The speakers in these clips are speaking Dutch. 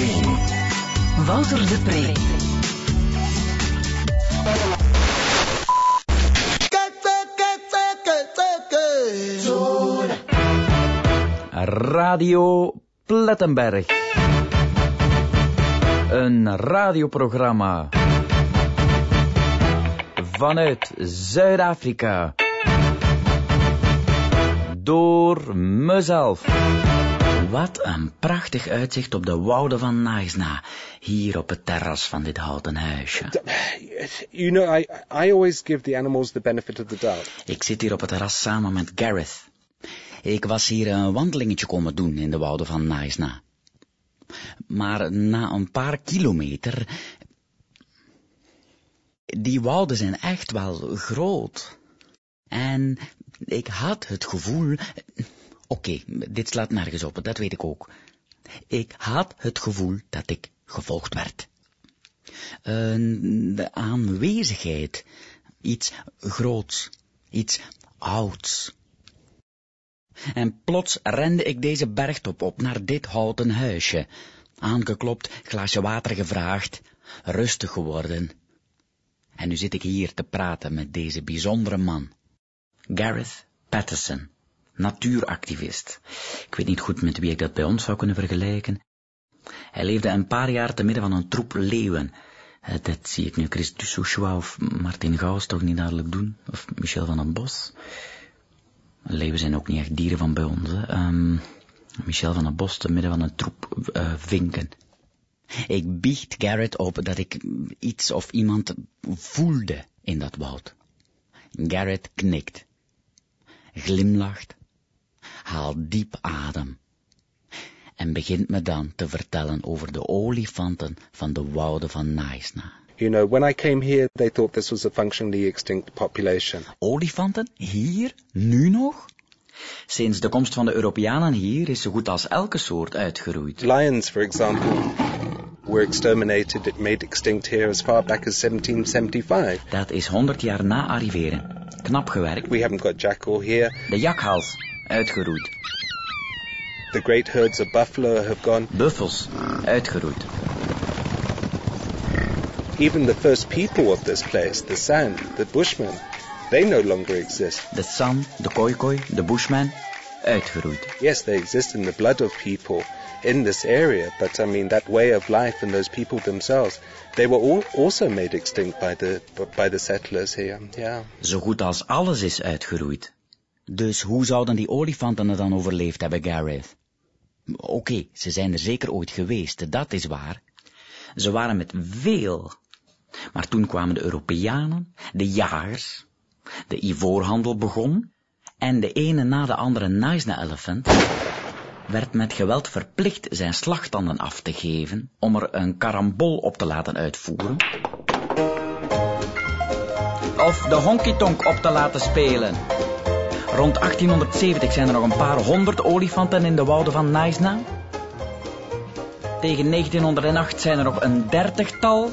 1. Wouter de Pre. Radio Plettenberg. Een radioprogramma vanuit Zuid-Afrika. Door mezelf. Wat een prachtig uitzicht op de wouden van Naisna, hier op het terras van dit houten huisje. You know, I, I always give the animals the benefit of the doubt. Ik zit hier op het terras samen met Gareth. Ik was hier een wandelingetje komen doen in de wouden van Naisna. Maar na een paar kilometer... Die wouden zijn echt wel groot. En ik had het gevoel... Oké, dit slaat nergens op, dat weet ik ook. Ik had het gevoel dat ik gevolgd werd. Een- de aanwezigheid. Iets groots. Iets ouds. En plots rende ik deze bergtop op naar dit houten huisje. Aangeklopt, glaasje water gevraagd, rustig geworden. En nu zit ik hier te praten met deze bijzondere man. Gareth Patterson, natuuractivist. Ik weet niet goed met wie ik dat bij ons zou kunnen vergelijken. Hij leefde een paar jaar te midden van een troep leeuwen. Eh, Dat zie ik nu Chris Dussouchois of Martin Gauss toch niet dadelijk doen, of Michel van den Bos. Leeuwen zijn ook niet echt dieren van bij ons. Hè. Ehm, Michel van den Bos te midden van een troep eh, vinken. Ik biecht Garrett op dat ik iets of iemand voelde in dat woud. Garrett knikt, glimlacht, haalt diep adem en begint me dan te vertellen over de olifanten van de wouden van Naisna. You know, when I came here, they thought this was a functionally extinct population. Olifanten? Hier? Nu nog? Sinds de komst van de Europeanen hier is zo goed als elke soort uitgeroeid. Lions, for example, were exterminated, made extinct here as far back as 1775. Dat is 100 jaar na arriveren. Knap gewerkt. We haven't got jackal here. De jakhals, uitgeroeid. The great herds of buffalo have gone. Buffels, uitgeroeid. Even the first people of this place, the San, the Bushmen, they no longer exist. De San, de Khoikhoi, de Bushman, uitgeroeid. Yes, they exist in the blood of people in this area, but I mean that way of life and those people themselves, they were all also made extinct by the by the settlers here. Yeah. Zo goed als alles is uitgeroeid. Dus hoe zouden die olifanten het dan overleefd hebben, Gareth? Oké, ze zijn er zeker ooit geweest, dat is waar. Ze waren met veel. Maar toen kwamen de Europeanen, de jagers, de ivoorhandel begon, en de ene na de andere Naisna-elephant werd met geweld verplicht zijn slagtanden af te geven om er een karambol op te laten uitvoeren. Of de honky-tonk op te laten spelen. Rond 1870 zijn er nog een paar honderd olifanten in de wouden van Naisna. Tegen 1908 zijn er nog een dertigtal.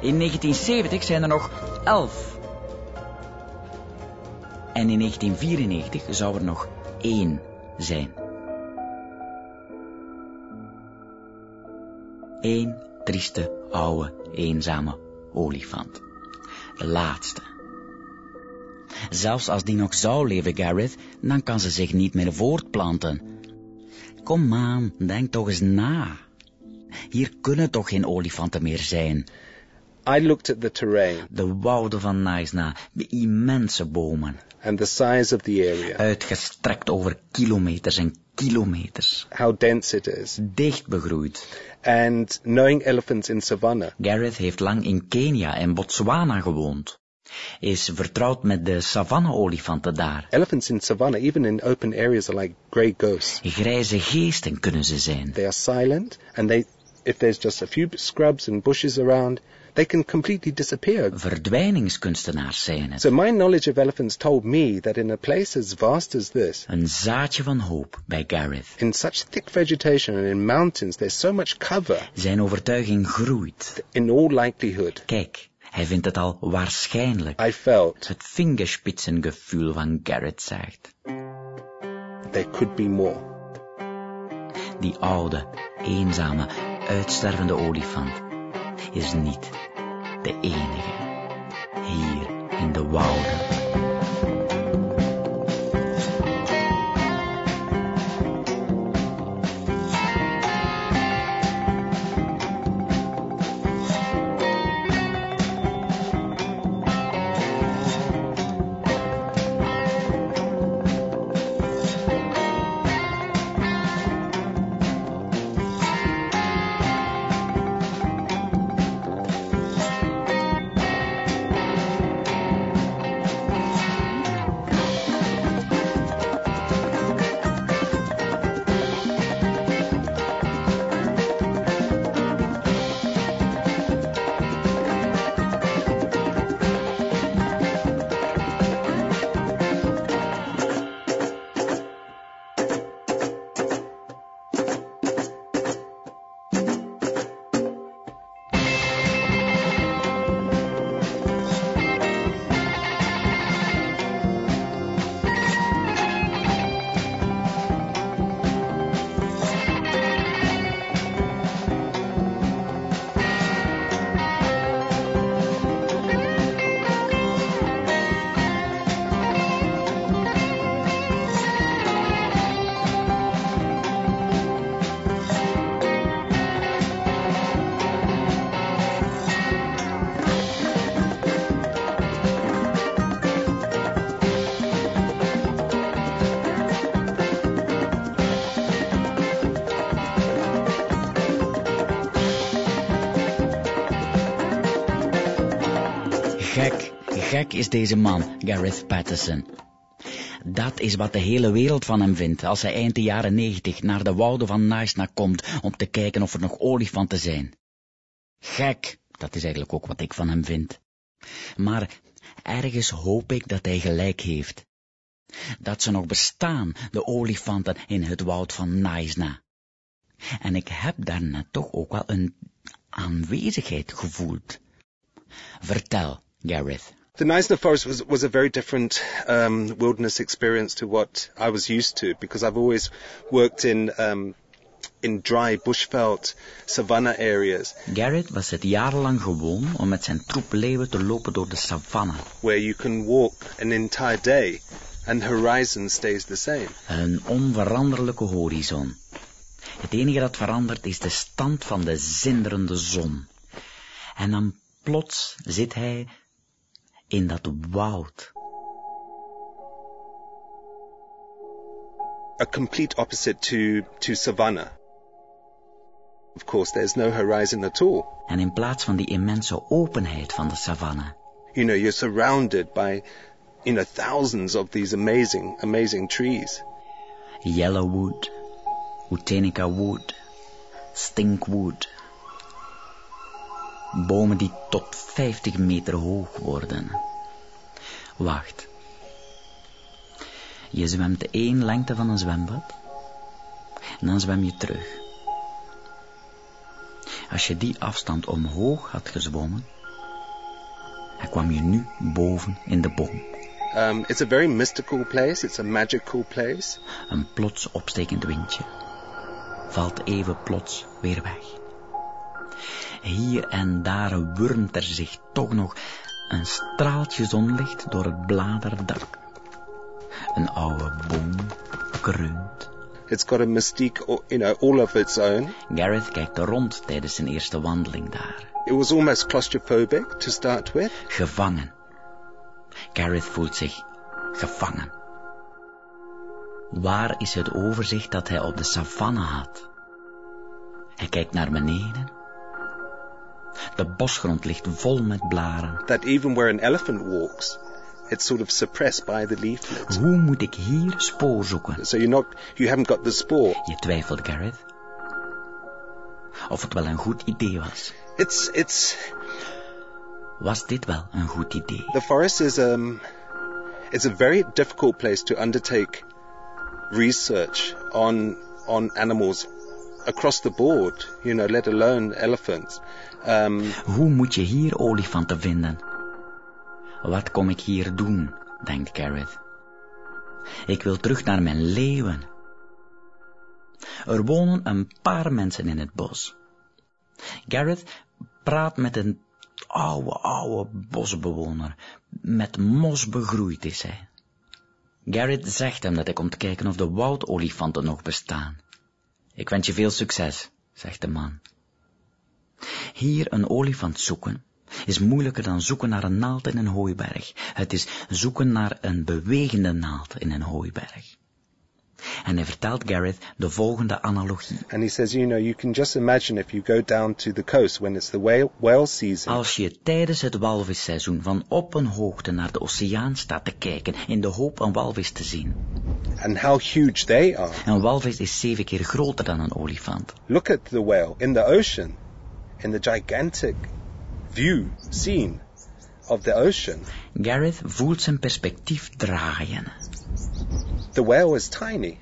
In 1970 zijn er nog elf. En in 1994 zou er nog één zijn. Eén trieste, oude, eenzame olifant. De laatste. Zelfs als die nog zou leven, Gareth, dan kan ze zich niet meer voortplanten. Kom aan, denk toch eens na. Hier kunnen toch geen olifanten meer zijn. I looked at the terrain De wouden van Naisna, de immense bomen, and the size of the area, uitgestrekt over kilometers en kilometers, how dense it is, dicht begroeid. and knowing elephants in savannah. Gareth heeft lang in Kenia en Botswana gewoond. Is vertrouwd met de savanne-olifanten daar. Elephants in savannah, even in open areas, are like grey ghosts. Grijze geesten kunnen ze zijn. They are silent, and they, if there's just a few scrubs and bushes around, they can completely disappear. Verdwijningskunstenaars zijn het. So my knowledge of elephants told me that in a place as vast as this, Een zaadje van hoop bij Gareth. in such thick vegetation and in mountains, there's so much cover. Zijn overtuiging groeit. In all likelihood, Kijk, hij vindt het al waarschijnlijk. I felt Het vingerspitsengevoel van Gareth zegt. there could be more. Die oude, eenzame, uitstervende olifant is niet de enige hier in de wouden. Gek, gek is deze man, Gareth Patterson. Dat is wat de hele wereld van hem vindt als hij eind de jaren negentig naar de wouden van Naisna komt om te kijken of er nog olifanten zijn. Gek, dat is eigenlijk ook wat ik van hem vind. Maar ergens hoop ik dat hij gelijk heeft. Dat ze nog bestaan, de olifanten in het woud van Naisna. En ik heb daarnet toch ook wel een aanwezigheid gevoeld. Vertel, Gareth. The Neisner Forest was, was a very different um, wilderness experience to what I was used to because I've always worked in um, in dry bushveld savanna areas. Gareth was het jarenlang gewoon om met zijn troep leeuwen te lopen door de savanne. Where you can walk an entire day and the horizon stays the same. Een onveranderlijke horizon. Het enige dat verandert is de stand van de zinderende zon. En dan plots zit hij in dat woud. A complete opposite to, to savanna. Of course, there's no horizon at all. En in plaats van die immense openheid van de savanne, You know, you're surrounded by, you know, thousands of these amazing, amazing trees. yellowwood, Utenica wood, stinkwood. Bomen die tot 50 meter hoog worden. Wacht. Je zwemt één lengte van een zwembad. En dan zwem je terug. Als je die afstand omhoog had gezwommen, dan kwam je nu boven in de boom. Um, it's a very mystical place. It's a magical place. Een plots opstekend windje valt even plots weer weg. Hier en daar wurmt er zich toch nog een straaltje zonlicht door het bladerdak. Een oude boom kreunt. It's got a mystique, you know, all of its own. Gareth kijkt rond tijdens zijn eerste wandeling daar. It was almost claustrophobic to start with. Gevangen. Gareth voelt zich gevangen. Waar is het overzicht dat hij op de savanne had? Hij kijkt naar beneden. De bosgrond ligt vol met blaren. That even where an elephant walks, it's sort of suppressed by the leaflet. Hoe moet ik hier spoor zoeken? So you're not, you haven't got the spoor. Je twijfelt, Gareth. Of het wel een goed idee was. It's, it's, Was dit wel een goed idee? the forest is, um, it's a very difficult place to undertake research on, on animals across the board, you know, let alone elephants. Um, Hoe moet je hier olifanten vinden? Wat kom ik hier doen, denkt Gareth. Ik wil terug naar mijn leeuwen. Er wonen een paar mensen in het bos. Garrett praat met een oude, oude bosbewoner. Met mos begroeid is hij. Garrett zegt hem dat hij komt kijken of de woudolifanten nog bestaan. Ik wens je veel succes, zegt de man. Hier een olifant zoeken is moeilijker dan zoeken naar een naald in een hooiberg. Het is zoeken naar een bewegende naald in een hooiberg. En hij vertelt Gareth de volgende analogie. And he says, you know, you can just imagine if you go down to the coast when it's the whale, whale season. Als je tijdens het walvisseizoen van op een hoogte naar de oceaan staat te kijken in de hoop een walvis te zien. And how huge they are. Een walvis is zeven keer groter dan een olifant. Look at the whale in the ocean, in the gigantic view, scene of the ocean. Gareth voelt zijn perspectief draaien. The whale is tiny.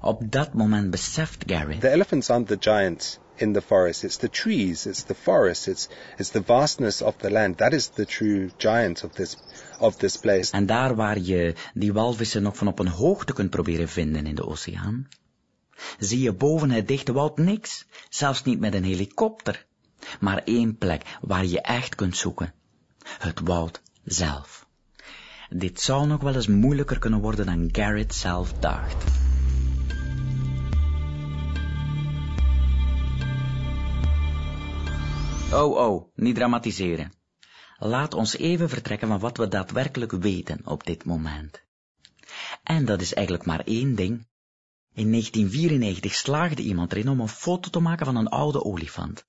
Op dat moment beseft Gareth The elephants aren't the giants in the forest. It's the trees. It's the forest. It's it's the vastness of the land. That is the true giant of this of this place. En daar waar je die walvissen nog van op een hoogte kunt proberen vinden in de oceaan, zie je boven het dichte woud niks, zelfs niet met een helikopter, maar één plek waar je echt kunt zoeken. Het woud zelf. Dit zou nog wel eens moeilijker kunnen worden dan Garrett zelf dacht. Oh, oh, niet dramatiseren. Laat ons even vertrekken van wat we daadwerkelijk weten op dit moment. En dat is eigenlijk maar één ding. In 1994 slaagde iemand erin om een foto te maken van een oude olifant.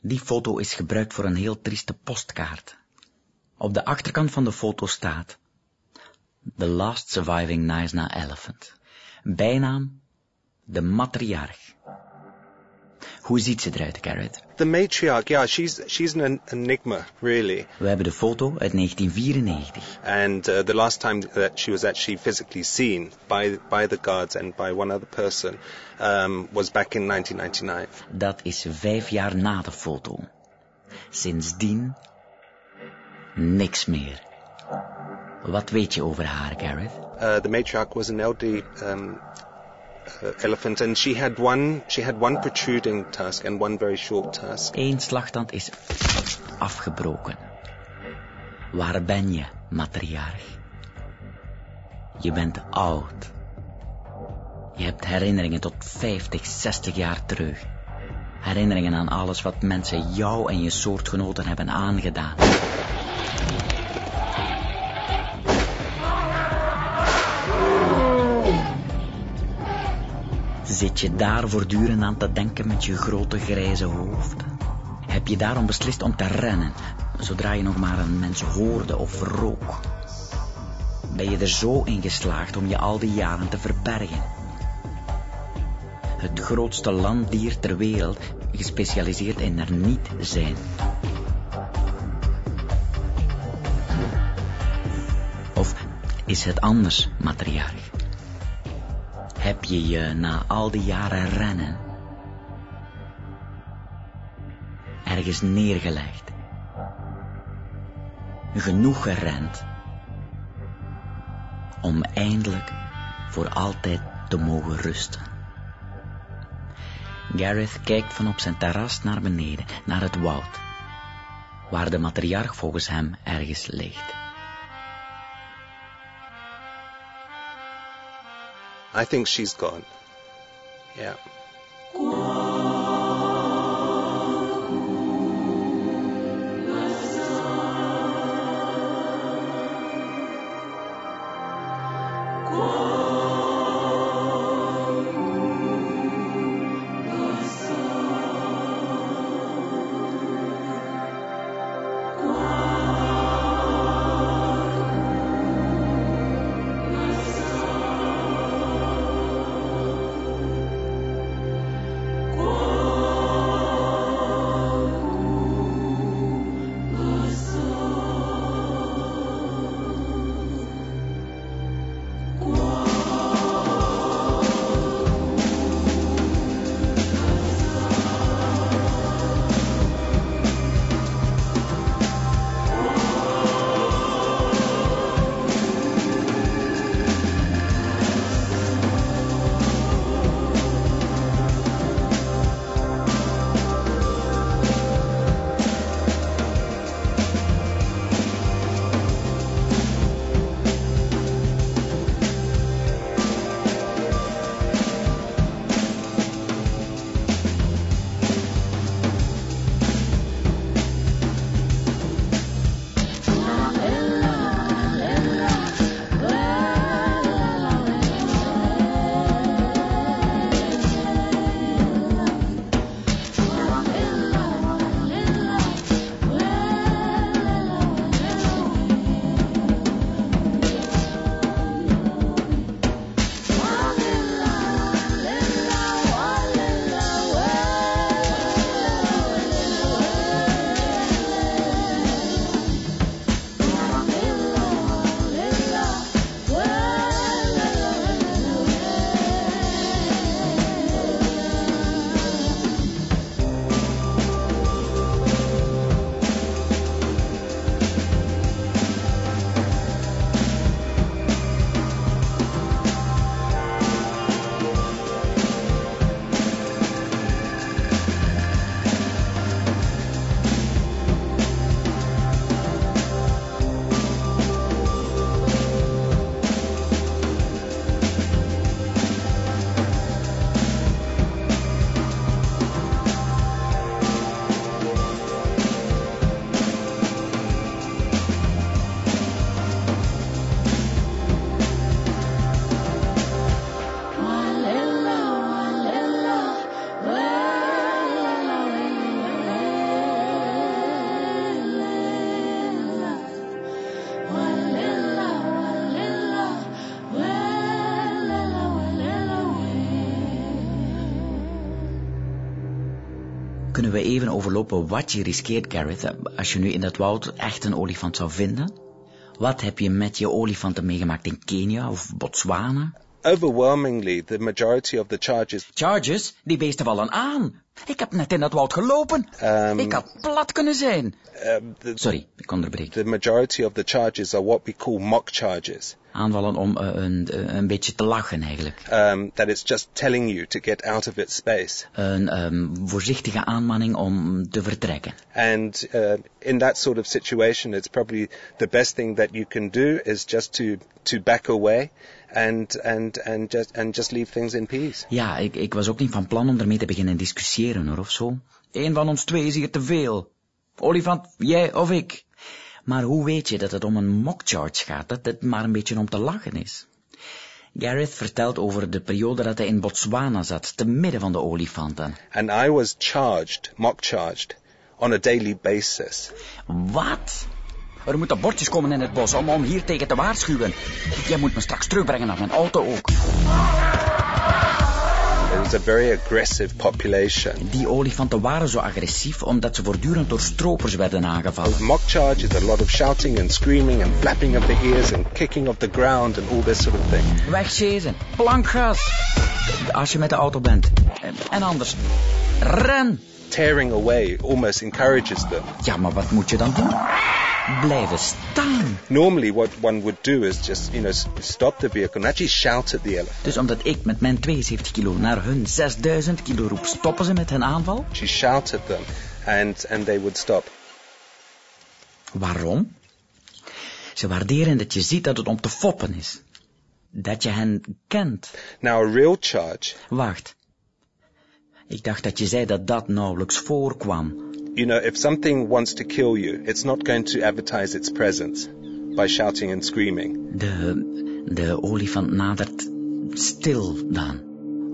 Die foto is gebruikt voor een heel trieste postkaart. Op de achterkant van de foto staat The Last Surviving Naisna Elephant. Bijnaam de matriarch. Hoe ziet ze eruit, Garrett? The matriarch, yeah, she's she's an enigma, really. We hebben de foto uit 1994. And uh, the last time that she was actually physically seen by by the guards and by one other person um, was back in 1999. Dat is vijf jaar na de foto. Sindsdien niks meer. Wat weet je over haar, Gareth? Uh, the matriarch was an elderly um, uh, elephant, and she had one she had one protruding tusk and one very short tusk. Eén slagtand is afgebroken. Waar ben je, matriarch? Je bent oud. Je hebt herinneringen tot 50, 60 jaar terug. Herinneringen aan alles wat mensen jou en je soortgenoten hebben aangedaan. Zit je daar voortdurend aan te denken met je grote grijze hoofd? Heb je daarom beslist om te rennen, zodra je nog maar een mens hoorde of rook? Ben je er zo in geslaagd om je al die jaren te verbergen? Het grootste landdier ter wereld, gespecialiseerd in er niet zijn. Of is het anders, matriarch? Heb je je na al die jaren rennen ergens neergelegd? Genoeg gerend om eindelijk voor altijd te mogen rusten. Gareth kijkt van op zijn terras naar beneden, naar het woud, waar de matriarch volgens hem ergens ligt. I think she's gone. Yeah. We even overlopen wat je riskeert, Gareth, als je nu in dat woud echt een olifant zou vinden? Wat heb je met je olifanten meegemaakt in Kenia of Botswana? Overwhelmingly, the majority of the charges Charges, die beesten vallen aan. Ik heb net in dat woud gelopen. Um, ik had plat kunnen zijn. um, the, Sorry, ik onderbreek. the majority of the charges are what we call mock charges. Aanvallen om eh, een, eh, een beetje te lachen eigenlijk. Um, that it's just telling you to get out of its space. Een ehm, voorzichtige aanmanning om te vertrekken. And uh, in that sort of situation, it's probably the best thing that you can do is just to, to back away and, and, and, just, and just leave things in peace. Ja, ik, ik was ook niet van plan om ermee te beginnen discussiëren hoor, of zo. Eén van ons twee is hier te veel. Olifant, jij of ik. Maar hoe weet je dat het om een mock charge gaat, dat het maar een beetje om te lachen is? Gareth vertelt over de periode dat hij in Botswana zat, te midden van de olifanten. And I was charged, mock charged, on a daily basis. Wat? Er moeten bordjes komen in het bos om, om hier tegen te waarschuwen. Jij moet me straks terugbrengen naar mijn auto ook. It was a very aggressive population. Die olifanten waren zo agressief omdat ze voortdurend door stropers werden aangevallen. Mock charge is a lot of shouting and screaming and flapping of the ears and kicking of the ground and all this sort of thing. Wegzezen, plankgas. Als je met de auto bent. En- En anders, ren. Tearing away almost encourages them. Ja, maar wat moet je dan doen? Blijven staan. Normally, what one would do is just, you know, stop the vehicle and actually shout at the elephant. Dus omdat ik met mijn 72 kilo naar hun 6000 kilo roep, stoppen ze met hun aanval? She shout at them, and and they would stop. Waarom? Ze waarderen dat je ziet dat het om te foppen is. Dat je hen kent. Now, a real charge, Wacht. Ik dacht dat je zei dat dat nauwelijks voorkwam. You know, if something wants to kill you, it's not going to advertise its presence by shouting and screaming. De, de olifant nadert stil dan.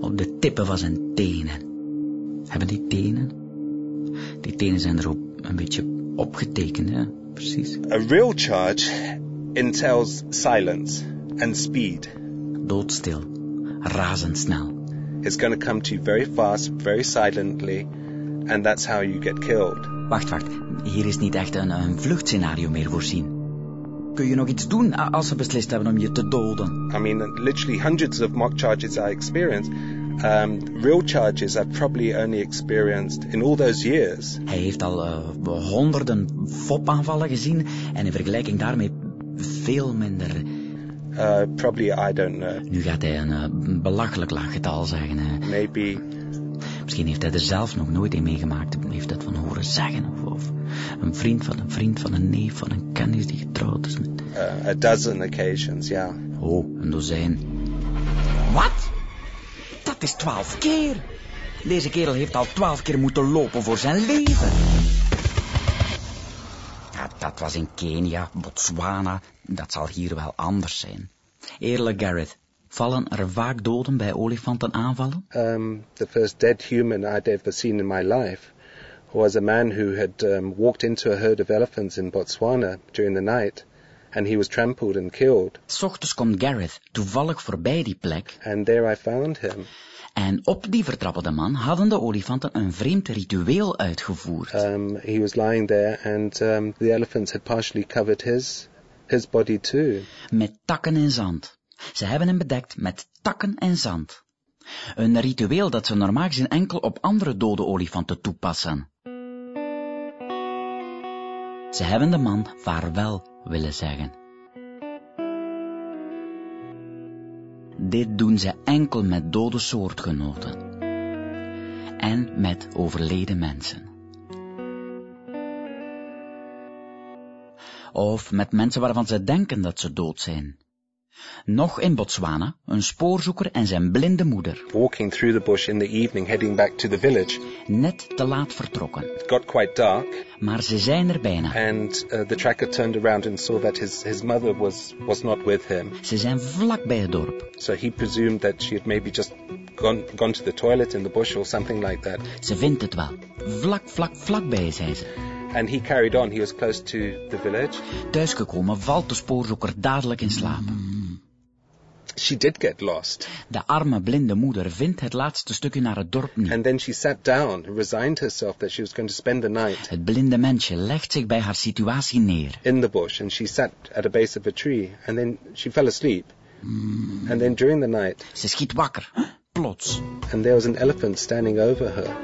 Op de tippen van zijn tenen. Hebben die tenen? Die tenen zijn er ook een beetje opgetekend, hè? Precies. A real charge entails silence and speed. Doodstil. Razendsnel. It's going to come to you very fast, very silently, and that's how you get killed. Wacht, wacht. Hier is niet echt een, een vluchtscenario meer voorzien. Kun je nog iets doen als ze beslist hebben om je te doden? I mean, literally hundreds of mock charges I experienced. Um, real charges I've probably only experienced in all those years. Hij heeft al eh, honderden fopaanvallen gezien en in vergelijking daarmee veel minder. Uh, probably, I don't know. Nu gaat hij een eh, belachelijk laag getal zeggen. Maybe, Misschien heeft hij er zelf nog nooit een meegemaakt. Heeft dat van horen zeggen. Of, of een vriend van een vriend van een neef van een kennis die getrouwd is met... uh, a dozen occasions, yeah. Oh, een dozijn. Wat? Dat is twaalf keer. Deze kerel heeft al twaalf keer moeten lopen voor zijn leven. Ja, dat was in Kenia, Botswana. Dat zal hier wel anders zijn. Eerlijk, Gareth. Vallen er vaak doden bij olifanten aanvallen? Um, the first dead human I'd ever seen in my life was a man who had um, walked into a herd of elephants in Botswana during the night, and he was trampled and killed. S ochtends komt Gareth toevallig voorbij die plek. And there I found him. En op die vertrappelde man hadden de olifanten een vreemd ritueel uitgevoerd. Um, he was lying there, and um, the elephants had partially covered his his body too. met takken en zand. Ze hebben hem bedekt met takken en zand. Een ritueel dat ze normaal gezien enkel op andere dode olifanten toepassen. Ze hebben de man vaarwel willen zeggen. Dit doen ze enkel met dode soortgenoten. En met overleden mensen. Of met mensen waarvan ze denken dat ze dood zijn. Nog in Botswana, een spoorzoeker en zijn blinde moeder, Walking through the bush in the evening, heading back to the village. net te laat vertrokken. It got quite dark, Maar ze zijn er bijna. and uh, the tracker turned around and saw that his, his mother was, was not with him. Ze zijn vlak bij het dorp. So he presumed that she had maybe just gone, gone to the toilet in the bush or something like that. Ze vindt het wel. Vlak, vlak, vlakbij, zei ze. And he carried on. He was close to the village. Thuisgekomen valt de spoorzoeker dadelijk in slaap. She did get lost. De arme blinde moeder vindt het laatste stukje naar het dorp niet. And then she sat down, resigned herself that she was going to spend the night Het blinde mensje legt zich bij haar situatie neer. in the bush and she sat at a base of a tree and then she fell asleep. And then during the night, Ze schiet wakker. Plots. and there was an elephant standing over her.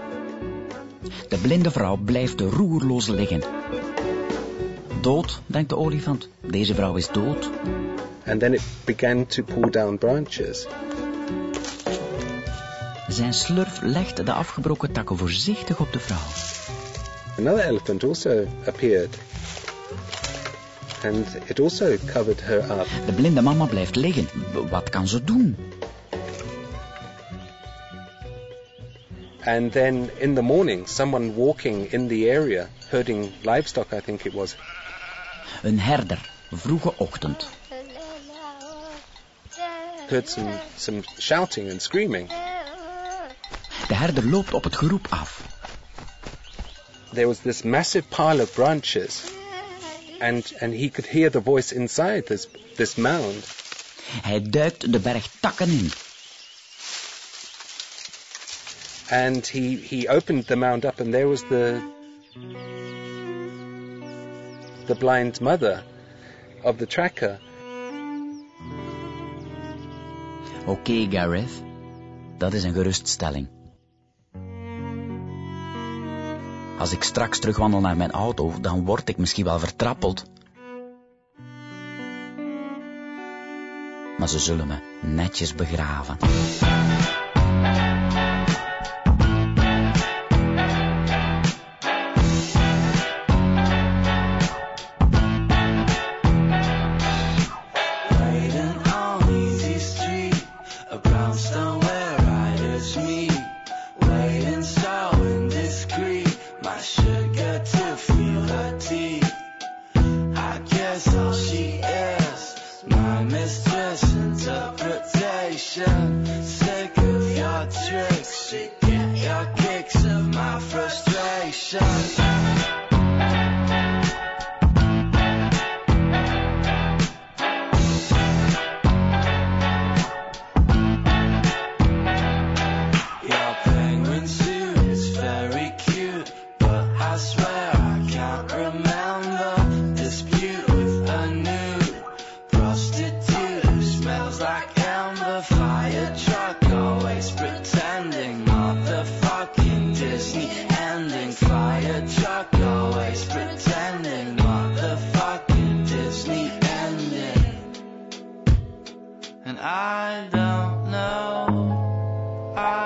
De blinde vrouw blijft roerloos liggen. Dood, denkt de olifant. Deze vrouw is dood. And then it began to pull down branches. Zijn slurf legt de afgebroken takken voorzichtig op de vrouw. Another elephant also appeared. And it also covered her up. De blinde mama blijft liggen. Wat kan ze doen? And then in the morning, someone walking in the area, herding livestock, I think it was, Een herder. Vroege ochtend. Heard some, some shouting and screaming. De herder loopt op het geroep af. There was this massive pile of branches, and, and he could hear the voice inside this, this mound. Hij duikt de berg takken in. And he, he opened the mound up, and there was the, the blind mother of the tracker. Oké, Gareth. Dat is een geruststelling. Als ik straks terugwandel naar mijn auto, dan word ik misschien wel vertrappeld. Maar ze zullen me netjes begraven.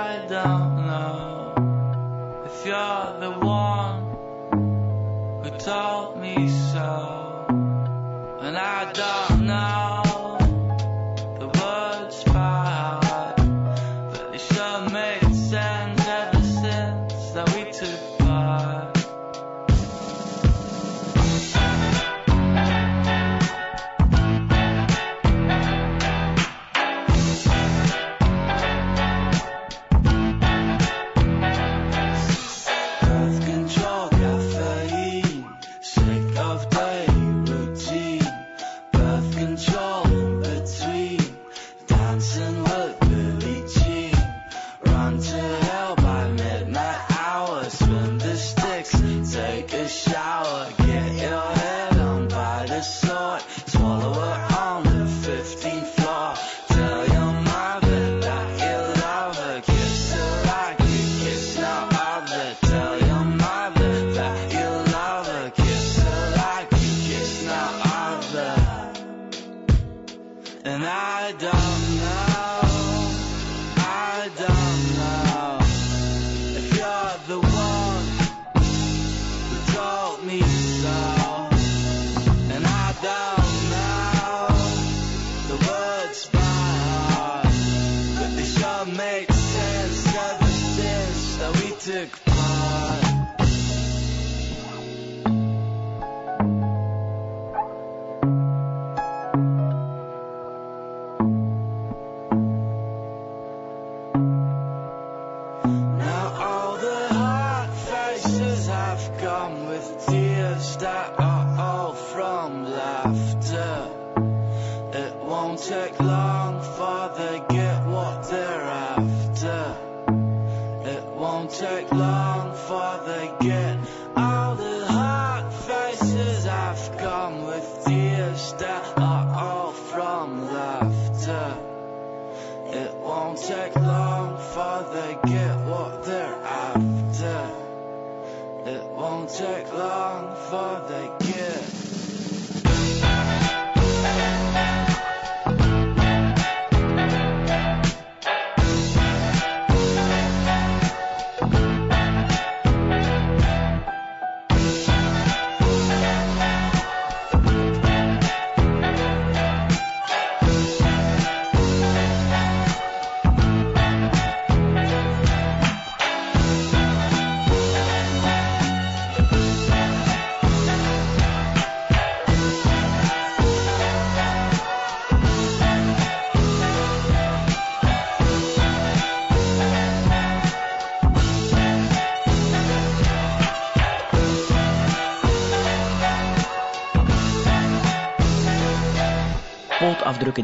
I don't know if you're the one who told me so. And I don't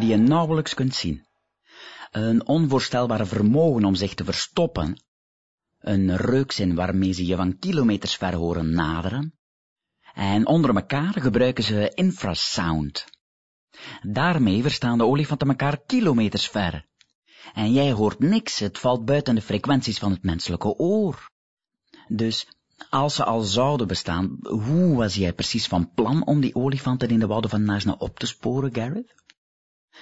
je nauwelijks kunt zien. Een onvoorstelbaar vermogen om zich te verstoppen. Een reukzin waarmee ze je van kilometers ver horen naderen. En onder elkaar gebruiken ze infrasound. Daarmee verstaan de olifanten elkaar kilometers ver. En jij hoort niks, het valt buiten de frequenties van het menselijke oor. Dus als ze al zouden bestaan, hoe was jij precies van plan om die olifanten in de wouden van Najna op te sporen, Gareth?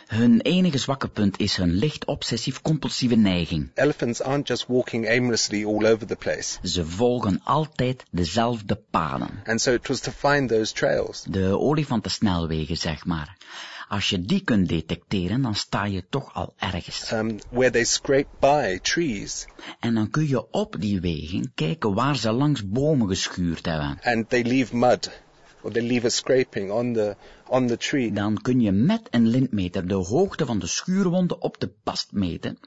Hun enige zwakke punt is hun licht obsessief-compulsieve neiging. Elephants aren't just walking aimlessly all over the place. Ze volgen altijd dezelfde paden. And so it was to find those trails. De olifantensnelwegen, zeg maar. Als je die kunt detecteren, dan sta je toch al ergens. Um, where they scrape by trees En dan kun je op die wegen kijken waar ze langs bomen geschuurd hebben. and they leave mud scraping on the on the tree. Dan kun je met een lintmeter de hoogte van de schuurwonden op de past meten,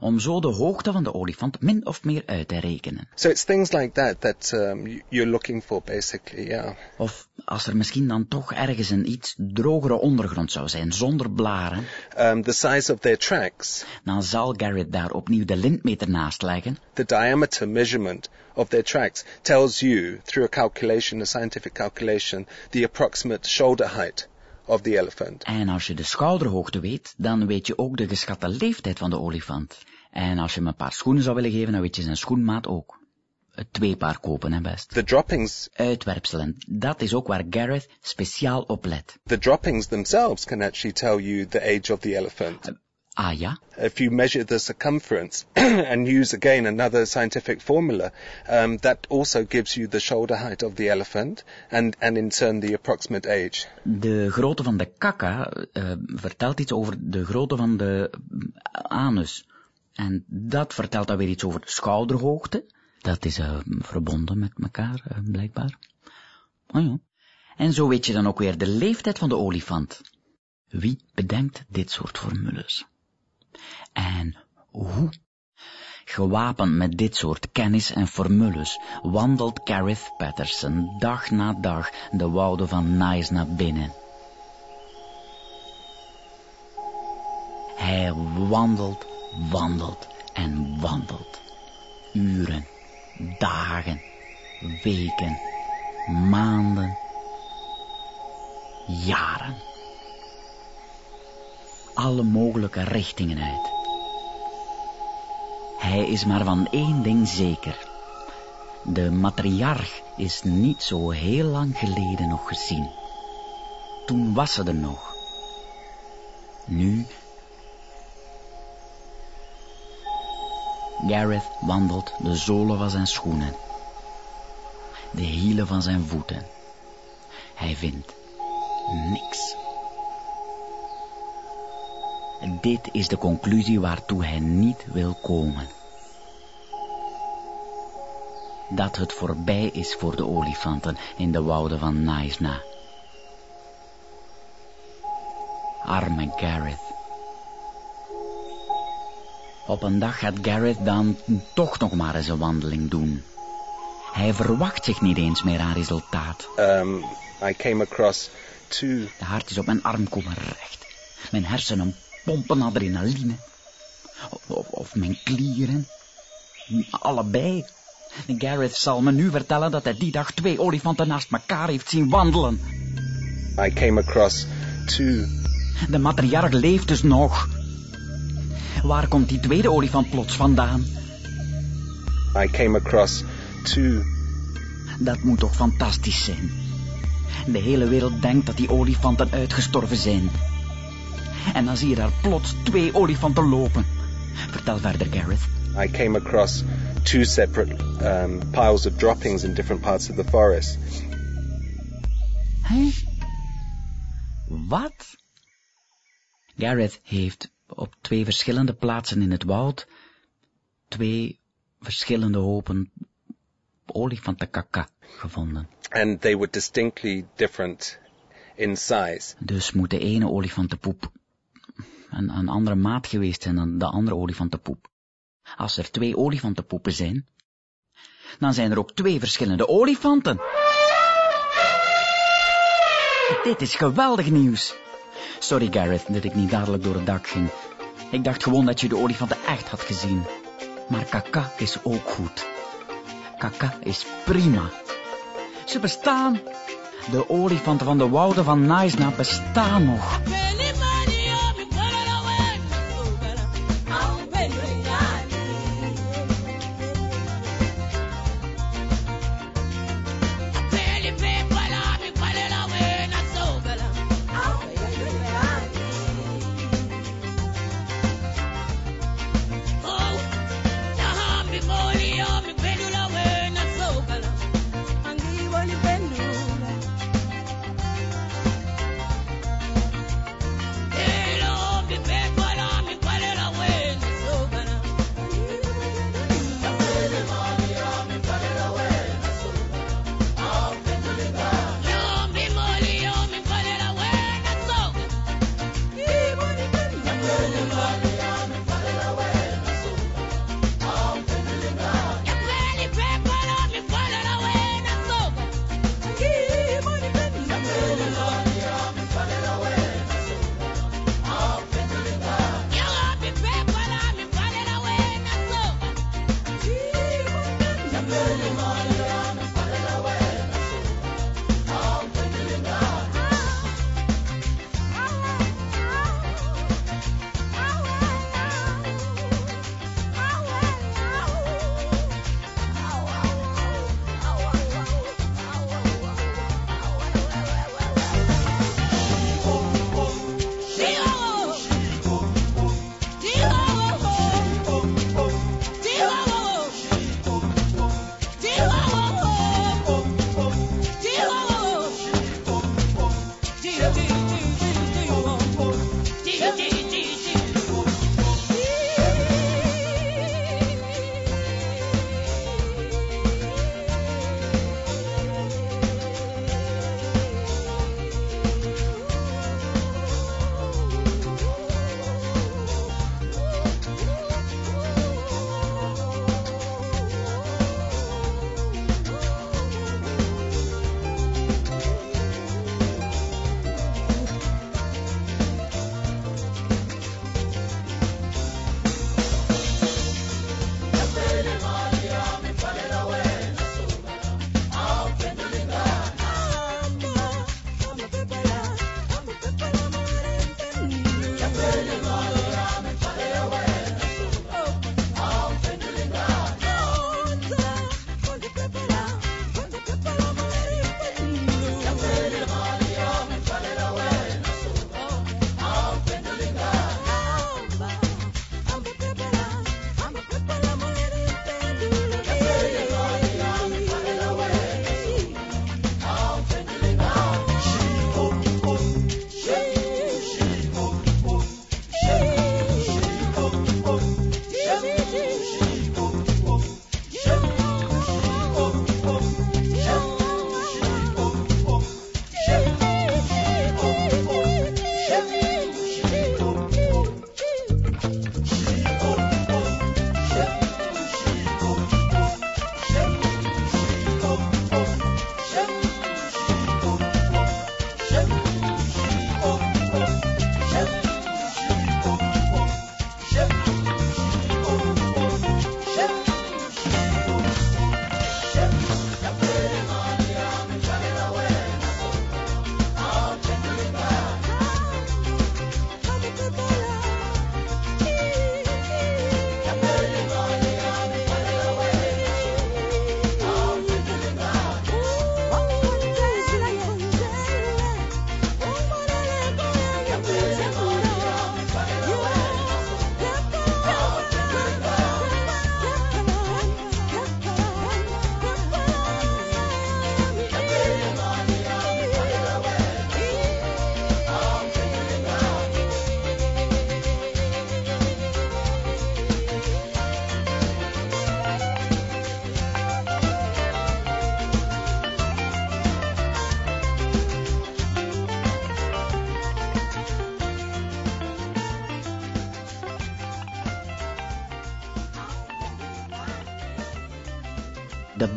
om zo de hoogte van de olifant min of meer uit te rekenen. So it's things like that that um, you- you're looking for, basically. Yeah. Of als er misschien dan toch ergens een iets drogere ondergrond zou zijn, zonder blaren, Um, the size of their tracks, dan zal Garrett daar opnieuw de lintmeter naast leggen, the diameter measurement of their tracks tells you through a calculation, a scientific calculation, the approximate shoulder height of the elephant. En als je de schouderhoogte weet, dan weet je ook de geschatte leeftijd van de olifant. En als je hem een paar schoenen zou willen geven, dan weet je zijn schoenmaat ook. Twee paar kopen, hè best. The droppings, Uitwerpselen, dat is ook waar Gareth speciaal op let. the droppings themselves can actually tell you the age of the elephant. Ah ja? If you measure the circumference and use again another scientific formula, um, that also gives you the shoulder height of the elephant and, and in turn the approximate age. De grootte van de kaka eh, vertelt iets over de grootte van de anus. En dat vertelt dan weer iets over de schouderhoogte. Dat is eh, verbonden met elkaar, eh, blijkbaar. Oh ja. En zo weet je dan ook weer de leeftijd van de olifant. Wie bedenkt dit soort formules? En hoe? Gewapend met dit soort kennis en formules wandelt Gareth Patterson dag na dag de wouden van Nice naar binnen. Hij wandelt, wandelt en wandelt. Uren, dagen, weken, maanden, jaren. Alle mogelijke richtingen uit. Hij is maar van één ding zeker. De matriarch is niet zo heel lang geleden nog gezien. Toen was ze er nog. Nu... Gareth wandelt de zolen van zijn schoenen. De hielen van zijn voeten. Hij vindt niks. Dit is de conclusie waartoe hij niet wil komen. Dat het voorbij is voor de olifanten in de wouden van Naisna. Arme Gareth. Op een dag gaat Gareth dan toch nog maar eens een wandeling doen. Hij verwacht zich niet eens meer aan resultaat. Um, I came across two De hartjes op mijn arm komen recht. Mijn hersenen pompen adrenaline. Of, of, of mijn klieren. Allebei Gareth zal me nu vertellen dat hij die dag twee olifanten naast elkaar heeft zien wandelen. I came across two. De matriarch leeft dus nog. Waar komt die tweede olifant plots vandaan? I came across two. Dat moet toch fantastisch zijn. De hele wereld denkt dat die olifanten uitgestorven zijn. En dan zie je daar plots twee olifanten lopen. Vertel verder, Gareth. I came across two separate um, piles of droppings in different parts of the forest. Hé? Wat? Gareth heeft op twee verschillende plaatsen in het woud twee verschillende hopen olifantenkaka gevonden. And they were distinctly different in size. Dus moet de ene olifantenpoep een, een andere maat geweest zijn dan de andere olifantenpoep. Als er twee olifantenpoepen zijn, dan zijn er ook twee verschillende olifanten. Dit is geweldig nieuws. Sorry Gareth dat ik niet dadelijk door het dak ging. Ik dacht gewoon dat je de olifanten echt had gezien. Maar kaka is ook goed. Kaka is prima. Ze bestaan. De olifanten van de wouden van Naisna bestaan nog.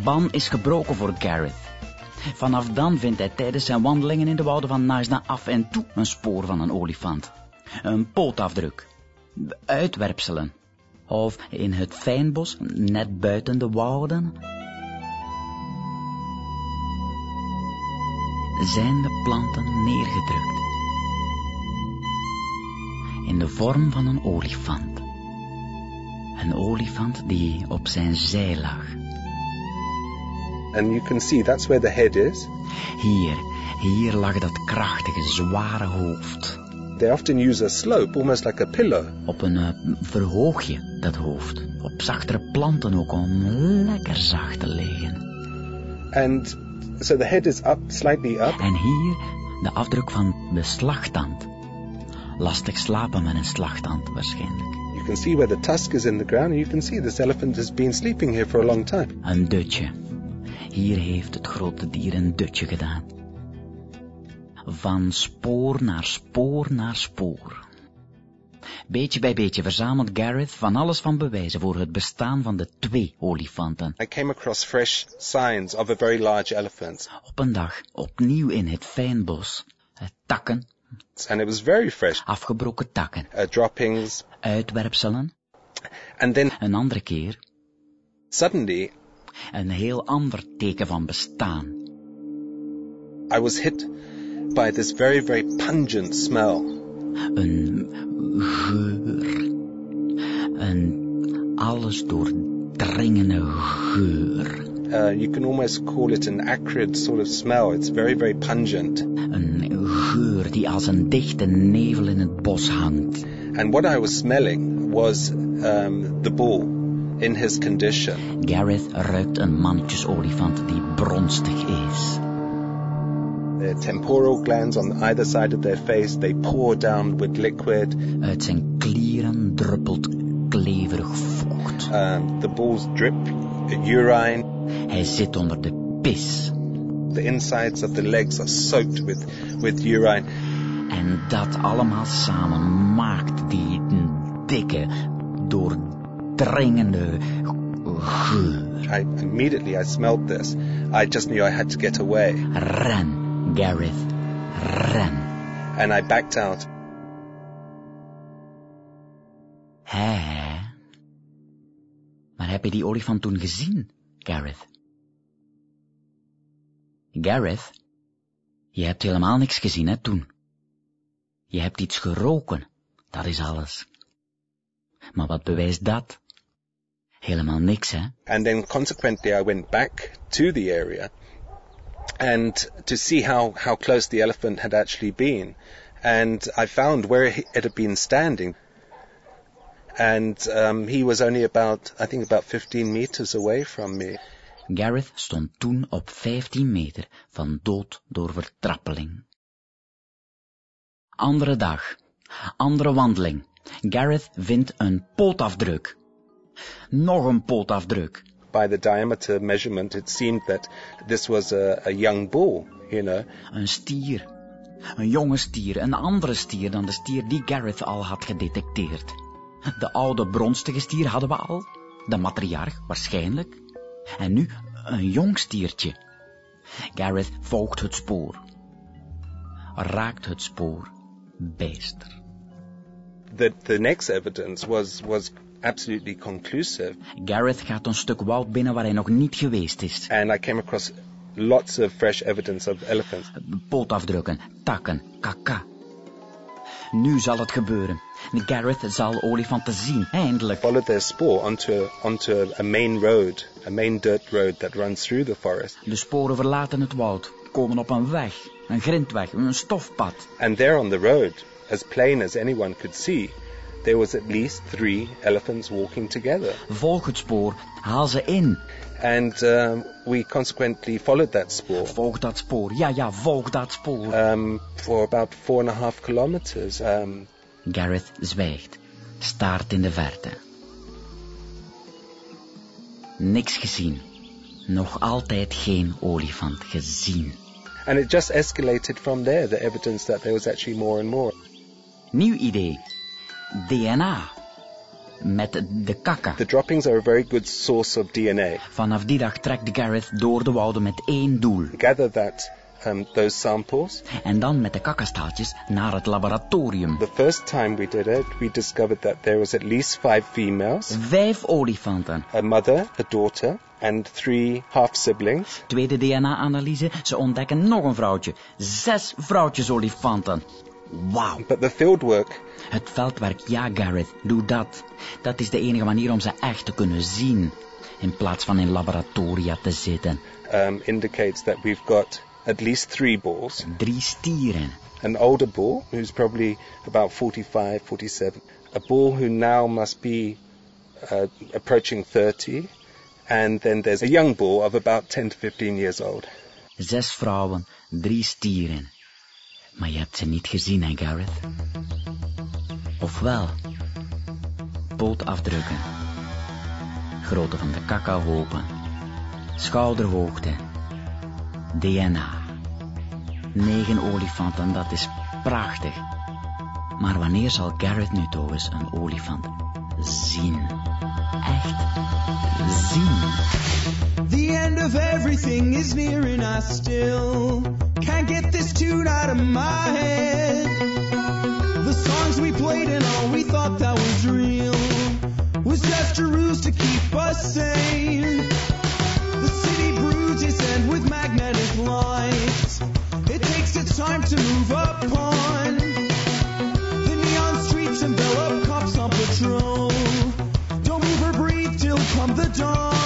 Ban is gebroken voor Gareth. Vanaf dan vindt hij tijdens zijn wandelingen in de wouden van Naisna af en toe een spoor van een olifant. Een pootafdruk. Uitwerpselen. Of in het fijnbos, net buiten de wouden, zijn de planten neergedrukt. In de vorm van een olifant. Een olifant die op zijn zij lag. And you can see that's where the head is. Hier, hier lag dat krachtige, zware hoofd. They often use a slope, almost like a pillow. Op een uh, verhoogje, dat hoofd. Op zachtere planten ook, om lekker zacht te liggen. And so the head is up, slightly up. En hier de afdruk van de slagtand. Lastig slapen met een slagtand waarschijnlijk. You can see where the tusk is in the ground, and you can see this elephant has been sleeping here for a long time. Een dutje. Hier heeft het grote dier een dutje gedaan. Van spoor naar spoor naar spoor. Beetje bij beetje verzamelt Gareth van alles van bewijzen voor het bestaan van de twee olifanten. I came across fresh signs of a very large elephant, Op een dag, opnieuw in het fijnbos. Eh, Takken, and it was very fresh. afgebroken takken, Uh, droppings, uitwerpselen. and then Een andere keer, suddenly een heel ander teken van bestaan. I was hit by this very, very pungent smell. Een geur. Een alles doordringende geur. Uh, you can almost call it an acrid sort of smell. It's very, very pungent. Een geur die als een dichte nevel in het bos hangt. And what I was smelling was um, the bull in his condition. Gareth ruikt een mannetjesolifant die bronstig is. Their temporal glands on either side of their face, they pour down with liquid. Uit zijn klieren druppelt kleverig vocht. Um, the bulls drip urine. Hij zit onder de pis. The insides of the legs are soaked with, with urine. En dat allemaal samen maakt die dikke, doordringende geur. I immediately I smelled this. I just knew I had to get away, Ren, Gareth, ren. and I backed out. Hé. Maar heb je die olifant toen gezien, Gareth? Gareth, je hebt helemaal niks gezien, hè, toen. Je hebt iets geroken, dat is alles. Maar wat bewijst dat? Helemaal niks, hè? And then consequently, I went back to the area and to see how, how close the elephant had actually been. And I found where he- it had been standing. And um, he was only about, I think, about 15 meters away from me. Gareth stond toen op 15 meter van dood door vertrappeling. Andere dag. Andere wandeling. Gareth vindt een pootafdruk. Nog een pootafdruk. By the diameter measurement, it seemed that this was a, a young bull, you know. Een stier. Een jonge stier, een andere stier dan de stier die Gareth al had gedetecteerd. De oude bronstige stier hadden we al, de matriarch waarschijnlijk. En nu een jong stiertje. Gareth volgt het spoor. Raakt het spoor bijster. The, the next evidence was, was absolutely conclusive. Gareth gaat een stuk woud binnen waar hij nog niet geweest is. And I came across lots of fresh evidence of elephants. Pootafdrukken, takken, kaka. Nu zal het gebeuren. Gareth zal olifanten zien, eindelijk. followed their spoor onto onto a main road, a main dirt road that runs through the forest. De sporen verlaten het woud, komen op een weg, een grindweg, een stofpad. And there on the road, as plain as anyone could see, there was at least three elephants walking together. Volg het spoor, haal ze in. And um, we consequently followed that spoor Volg dat spoor, ja ja, volg dat spoor. um, for about four and a half kilometers. Um, Gareth zwijgt, staart in de verte. Niks gezien. Nog altijd geen olifant gezien. and it just escalated from there, the evidence that there was actually more and more. Nieuw idee. DNA. met de kakka. The droppings are a very good source of DNA. Vanaf die dag trekt Gareth door de wouden met één doel. Gather that um, those samples. En dan met de kakkastaaltjes naar het laboratorium. The first time we did it, we discovered that there was at least five females, Vijf olifanten. a mother, a daughter, and three half siblings. Tweede DNA-analyse, ze ontdekken nog een vrouwtje. Zes vrouwtjes olifanten. Wauw. But the fieldwork Het veldwerk, ja Gareth, doe dat. Dat is de enige manier om ze echt te kunnen zien. In plaats van in laboratoria te zitten. um, indicates that we've got at least three bulls. Drie stieren. An older bull who's probably about 45, 47. A bull who now must be uh, approaching 30. And then there's a young bull of about 10 to 15 years old. Zes vrouwen, drie stieren. Maar je hebt ze niet gezien, hè, Gareth? Ofwel, pootafdrukken, grootte van de cacao-hopen, schouderhoogte, DNA. Negen olifanten, dat is prachtig. Maar wanneer zal Gareth nu toch eens een olifant zien? Echt zien. Of everything is near and I still can't get this tune out of my head. The songs we played and all we thought that was real was just a ruse to keep us sane. The city broods its end with magnetic lights. It takes its time to move upon. The neon streets envelop cops on patrol. Don't move or breathe till come the dawn.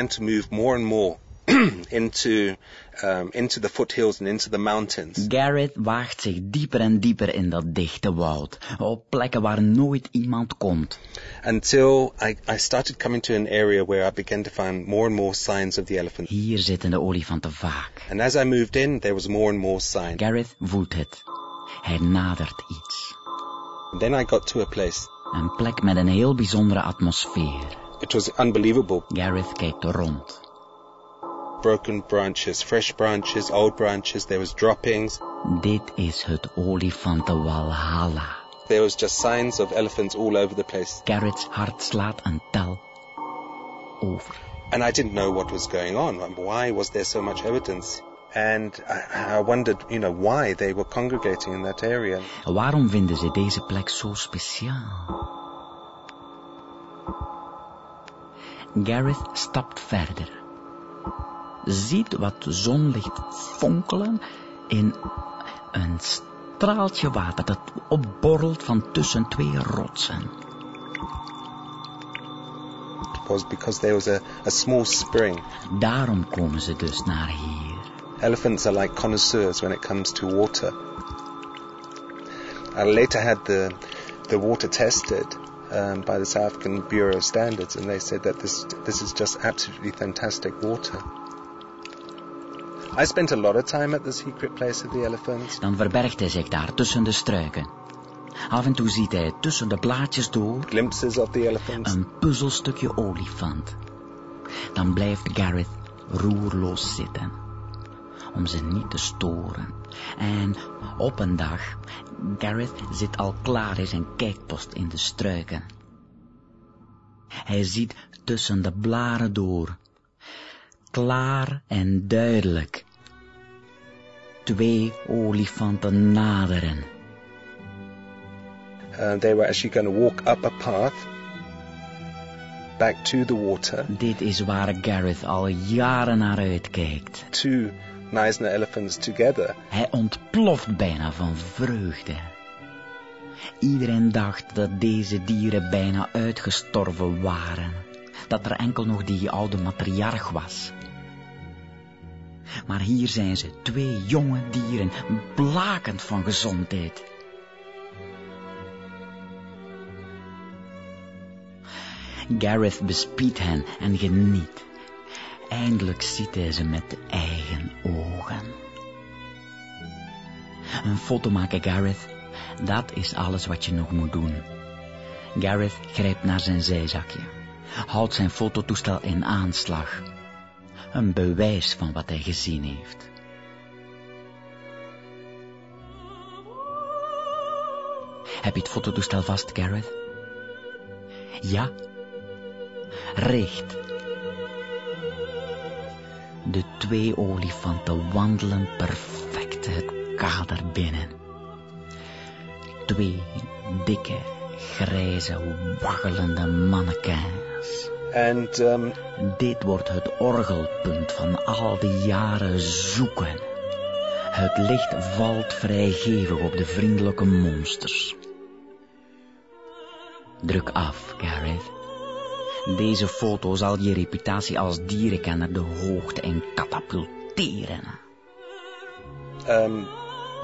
Began to move more and more into um, into the foothills and into the mountains. Gareth waagt zich dieper en dieper in dat dichte woud, op plekken waar nooit iemand komt. until I, I started coming to an area where I began to find more and more signs of the elephant. Hier zitten de olifanten vaak. And as I moved in, there was more and more signs. Gareth voelt het. Hij nadert iets. Then I got to a place. Een plek met een heel bijzondere atmosfeer. It was unbelievable. Gareth kijkt rond. Broken branches, fresh branches, old branches. There was droppings. Dit is het olifantenwalhalla. There was just signs of elephants all over the place. Gareth's hart slaat een tel over. And I didn't know what was going on. Why was there so much evidence? And I, I wondered, you know, why they were congregating in that area. Waarom vinden ze deze plek zo speciaal? Gareth stapt verder. Ziet wat zonlicht fonkelen in een straaltje water dat opborrelt van tussen twee rotsen. It was because there was a, a small spring. Daarom komen ze dus naar hier. Elephants are like connoisseurs when it comes to water. I later had the the water tested um, by the South African Bureau of Standards, and they said that this this is just absolutely fantastic water. I spent a lot of time at the secret place of the elephants. Dan verbergt hij zich daar tussen de struiken. Af en toe ziet hij tussen de blaadjes door Glimpses of the elephants. een puzzelstukje olifant. Dan blijft Gareth roerloos zitten, om ze niet te storen. En op een dag, Gareth zit al klaar in zijn kijkpost in de struiken. Hij ziet tussen de blaren door, klaar en duidelijk, twee olifanten naderen. Uh, they were actually going to walk up a path back to the water. Dit is waar Gareth al jaren naar uitkijkt. Elephants together. Hij ontploft bijna van vreugde. Iedereen dacht dat deze dieren bijna uitgestorven waren. Dat er enkel nog die oude matriarch was. Maar hier zijn ze, twee jonge dieren, blakend van gezondheid. Gareth bespiedt hen en geniet. Eindelijk ziet hij ze met eigen ogen. Een foto maken, Gareth, dat is alles wat je nog moet doen. Gareth grijpt naar zijn zijzakje, houdt zijn fototoestel in aanslag. Een bewijs van wat hij gezien heeft. Heb je het fototoestel vast, Gareth? Ja? Richt. De twee olifanten wandelen perfect het kader binnen. Twee dikke, grijze, waggelende mannekens. And um, Dit wordt het orgelpunt van al die jaren zoeken. Het licht valt vrijgevig op de vriendelijke monsters. Druk af, Gareth. Deze foto zal je reputatie als dierenkenner de hoogte en katapulteren. um,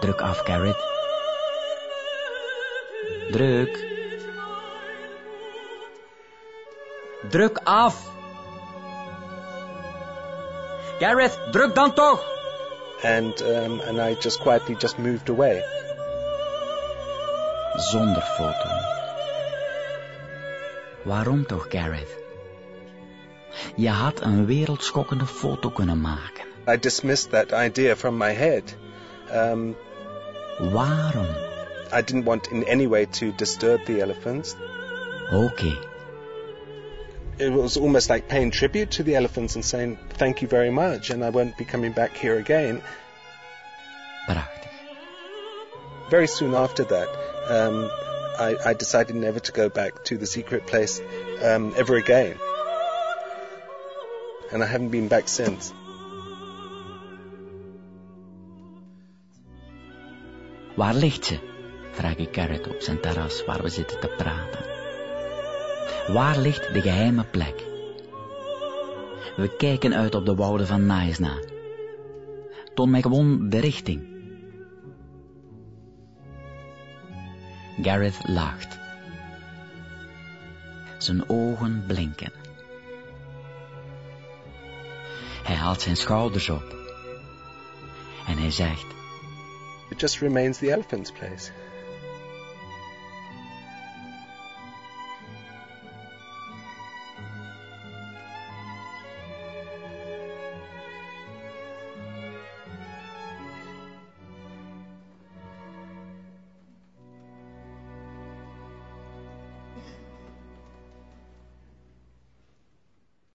Druk af, Gareth. Druk. Druk af. Gareth, druk dan toch. and um, and I just quietly just moved away. Zonder foto. Waarom toch, Gareth? Je had een wereldschokkende foto kunnen maken. I dismissed that idea from my head. Um, Waarom? I didn't want in any way to disturb the elephants. Okay. It was almost like paying tribute to the elephants and saying thank you very much, and I won't be coming back here again. prachtig. Very soon after that, um, I, I decided never to go back to the secret place um, ever again, and I haven't been back since. Waar ligt ze? Vraag ik Garrett op zijn terras waar we zitten te praten. Waar ligt de geheime plek? We kijken uit op de wouden van Naisna. Toon mij gewoon de richting. Gareth lacht. Zijn ogen blinken. Hij haalt zijn schouders op. En hij zegt, it just remains the elephant's place.